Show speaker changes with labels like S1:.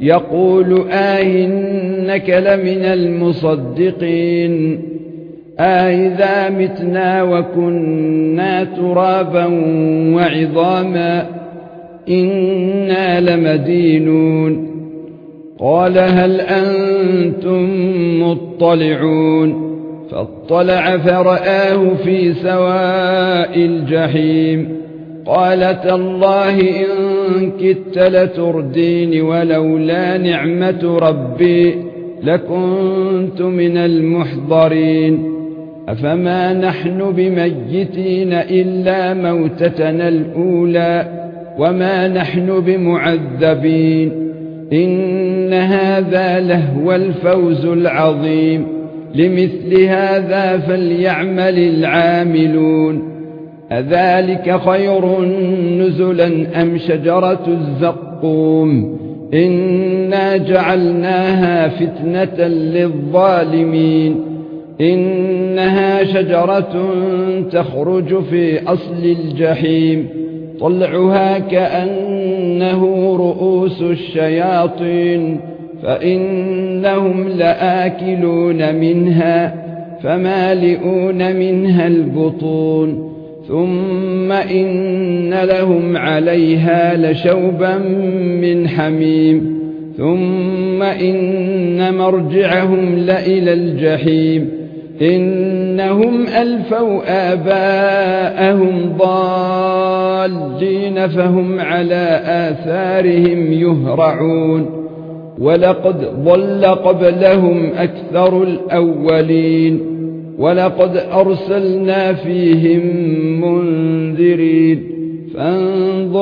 S1: يقول آئنك لمن المصدقين أئذا متنا وكنا ترابا وعظاما إنا لمدينون قال هل أنتم مطلعون فاطلع فرآه في سواء الجحيم قالت الله إن كدت لتردين ولولا نعمة ربي لكنت من المحضرين. أفما نحن بميتين إلا موتتنا الأولى وما نحن بمعذبين. إن هذا لهو الفوز العظيم. لمثل هذا فليعمل العاملون. أذلك خير نزلا أم شجرة الزقوم؟ إنا جعلناها فتنة للظالمين. إنها شجرة تخرج في أصل الجحيم. طلعها كأنه رؤوس الشياطين. فإنهم لآكلون منها فمالئون منها البطون. ثم ان لهم عليها لشوبا من حميم ثم ان مرجعهم لإلى الجحيم انهم الفوا اباءهم ضالين فهم على آثارهم يهرعون ولقد ضل قبلهم أكثر الاولين ولقد ارسلنا فيهم